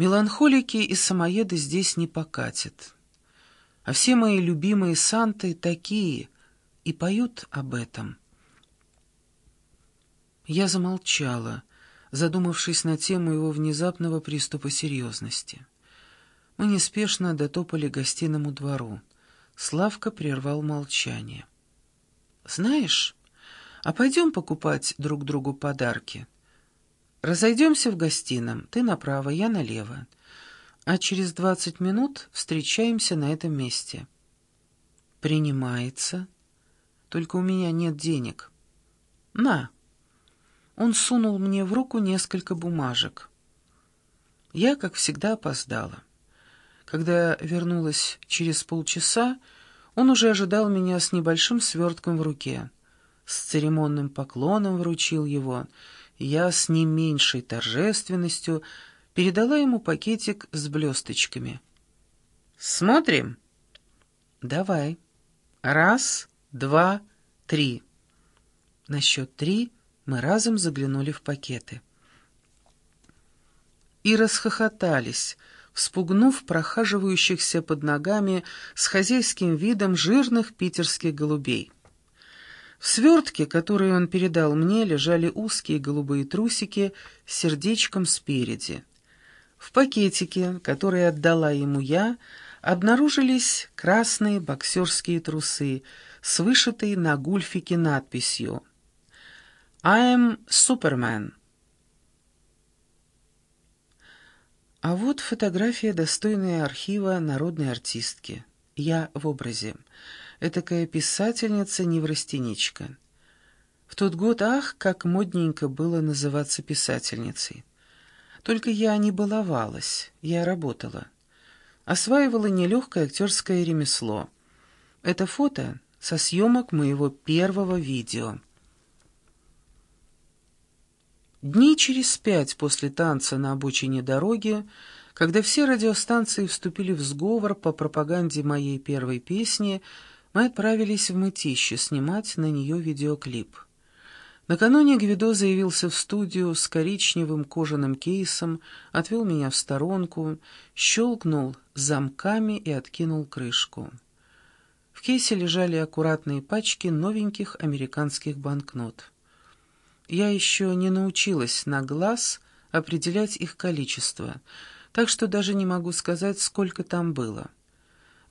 Меланхолики и самоеды здесь не покатят. А все мои любимые санты такие и поют об этом. Я замолчала, задумавшись на тему его внезапного приступа серьезности. Мы неспешно дотопали к гостиному двору. Славка прервал молчание. «Знаешь, а пойдем покупать друг другу подарки. Разойдемся в гостином, ты направо, я налево, а через двадцать минут встречаемся на этом месте». «Принимается. Только у меня нет денег». «На». Он сунул мне в руку несколько бумажек. Я, как всегда, опоздала. Когда вернулась через полчаса, он уже ожидал меня с небольшим свертком в руке. С церемонным поклоном вручил его. Я с не меньшей торжественностью передала ему пакетик с блесточками. «Смотрим?» «Давай. Раз, два, три». На счет три мы разом заглянули в пакеты. И расхохотались — вспугнув прохаживающихся под ногами с хозяйским видом жирных питерских голубей. В свертке, который он передал мне, лежали узкие голубые трусики с сердечком спереди. В пакетике, который отдала ему я, обнаружились красные боксерские трусы с вышитой на гульфике надписью «I am Superman». А вот фотография, достойная архива народной артистки. Я в образе. Этакая писательница-неврастеничка. В тот год, ах, как модненько было называться писательницей. Только я не баловалась, я работала. Осваивала нелегкое актерское ремесло. Это фото со съемок моего первого видео. Дней через пять после танца на обочине дороги, когда все радиостанции вступили в сговор по пропаганде моей первой песни, мы отправились в Мытище снимать на нее видеоклип. Накануне Гвидо заявился в студию с коричневым кожаным кейсом, отвел меня в сторонку, щелкнул замками и откинул крышку. В кейсе лежали аккуратные пачки новеньких американских банкнот. Я еще не научилась на глаз определять их количество, так что даже не могу сказать, сколько там было.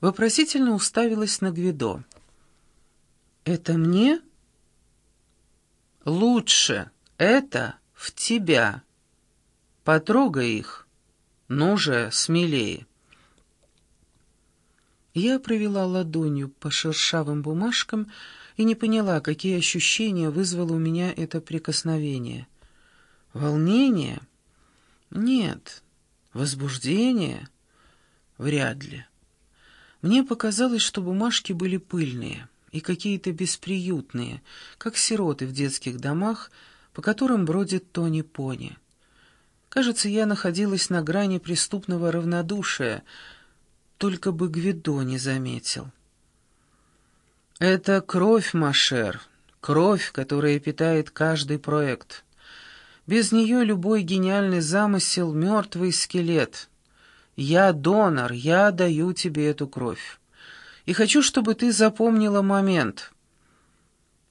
Вопросительно уставилась на Гвидо. «Это мне?» «Лучше. Это в тебя. Потрогай их. Ну же, смелее». Я провела ладонью по шершавым бумажкам и не поняла, какие ощущения вызвало у меня это прикосновение. Волнение? Нет. Возбуждение? Вряд ли. Мне показалось, что бумажки были пыльные и какие-то бесприютные, как сироты в детских домах, по которым бродит Тони-пони. Кажется, я находилась на грани преступного равнодушия, только бы Гвидо не заметил. Это кровь, Машер, кровь, которая питает каждый проект. Без нее любой гениальный замысел — мертвый скелет. Я донор, я даю тебе эту кровь. И хочу, чтобы ты запомнила момент.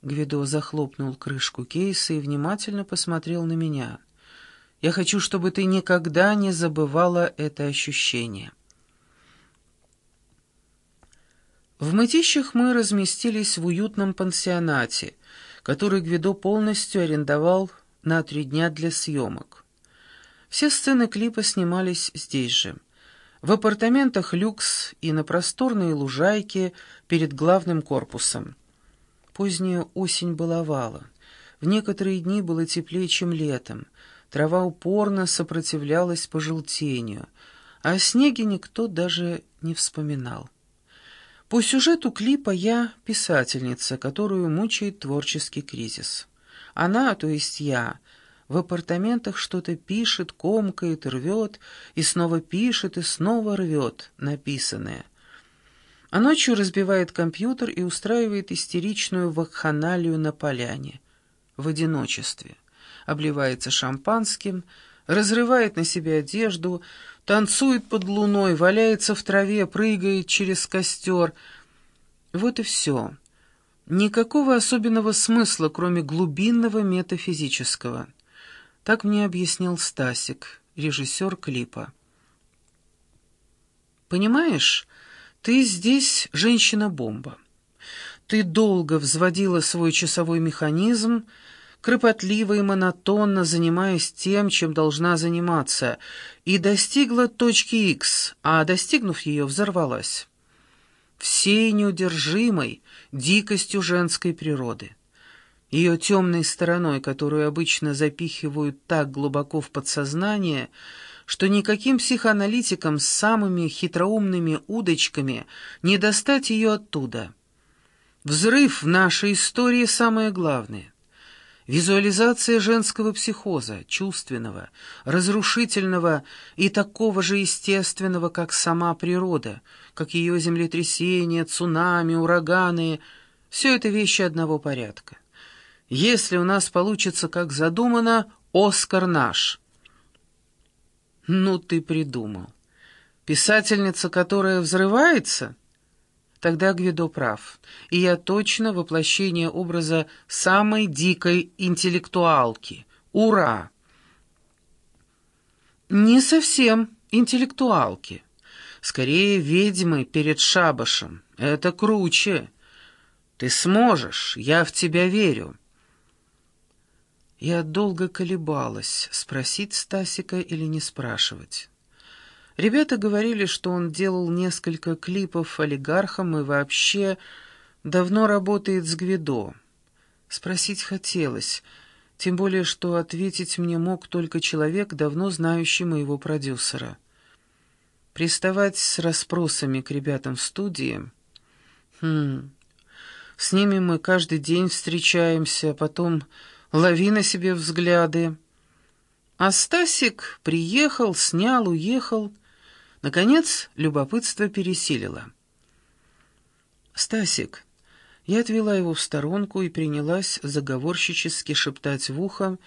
Гвидо захлопнул крышку кейса и внимательно посмотрел на меня. Я хочу, чтобы ты никогда не забывала это ощущение. В Мытищах мы разместились в уютном пансионате, который Гвидо полностью арендовал на три дня для съемок. Все сцены клипа снимались здесь же. В апартаментах люкс и на просторной лужайке перед главным корпусом. Поздняя осень баловала. В некоторые дни было теплее, чем летом. Трава упорно сопротивлялась пожелтению, а о снеге никто даже не вспоминал. По сюжету клипа я писательница, которую мучает творческий кризис. Она, то есть я, в апартаментах что-то пишет, комкает, рвет, и снова пишет, и снова рвет написанное. А ночью разбивает компьютер и устраивает истеричную вакханалию на поляне, в одиночестве, обливается шампанским, разрывает на себе одежду, танцует под луной, валяется в траве, прыгает через костер. Вот и все. Никакого особенного смысла, кроме глубинного метафизического. Так мне объяснил Стасик, режиссер клипа. «Понимаешь, ты здесь женщина-бомба. Ты долго взводила свой часовой механизм, кропотливо и монотонно занимаясь тем, чем должна заниматься, и достигла точки X, а, достигнув ее, взорвалась. Всей неудержимой дикостью женской природы. Ее темной стороной, которую обычно запихивают так глубоко в подсознание, что никаким психоаналитикам с самыми хитроумными удочками не достать ее оттуда. Взрыв в нашей истории самое главное — Визуализация женского психоза, чувственного, разрушительного и такого же естественного, как сама природа, как ее землетрясения, цунами, ураганы — все это вещи одного порядка. Если у нас получится, как задумано, Оскар наш. Ну ты придумал. Писательница, которая взрывается — Тогда Гвидо прав, и я точно воплощение образа самой дикой интеллектуалки. Ура! Не совсем интеллектуалки. Скорее, ведьмы перед шабашем. Это круче. Ты сможешь, я в тебя верю. Я долго колебалась, спросить Стасика или не спрашивать. Ребята говорили, что он делал несколько клипов олигархам и вообще давно работает с Гвидо. Спросить хотелось, тем более, что ответить мне мог только человек, давно знающий моего продюсера. Приставать с расспросами к ребятам в студии... Хм... С ними мы каждый день встречаемся, потом лови на себе взгляды. А Стасик приехал, снял, уехал... Наконец, любопытство пересилило. «Стасик». Я отвела его в сторонку и принялась заговорщически шептать в ухо,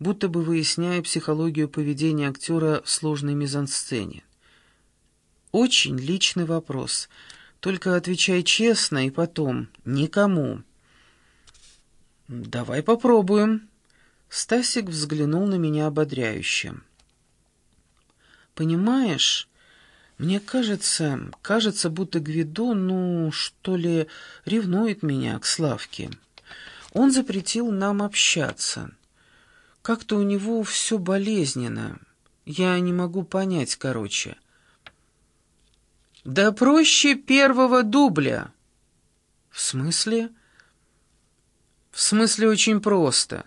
будто бы выясняя психологию поведения актера в сложной мизансцене. «Очень личный вопрос. Только отвечай честно и потом. Никому». «Давай попробуем». Стасик взглянул на меня ободряюще. «Понимаешь...» Мне кажется, кажется, будто Гвидо, ну, что ли, ревнует меня к Славке. Он запретил нам общаться. Как-то у него все болезненно. Я не могу понять, короче. Да проще первого дубля. В смысле? В смысле очень просто.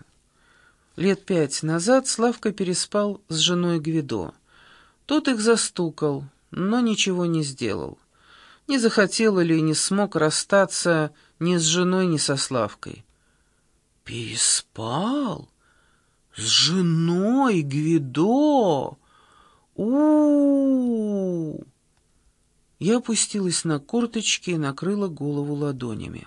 Лет пять назад Славка переспал с женой Гвидо. Тот их застукал, но ничего не сделал. Не захотел или не смог расстаться ни с женой, ни со Славкой. «Переспал? С женой Гвидо? у, -у, -у Я опустилась на корточки и накрыла голову ладонями.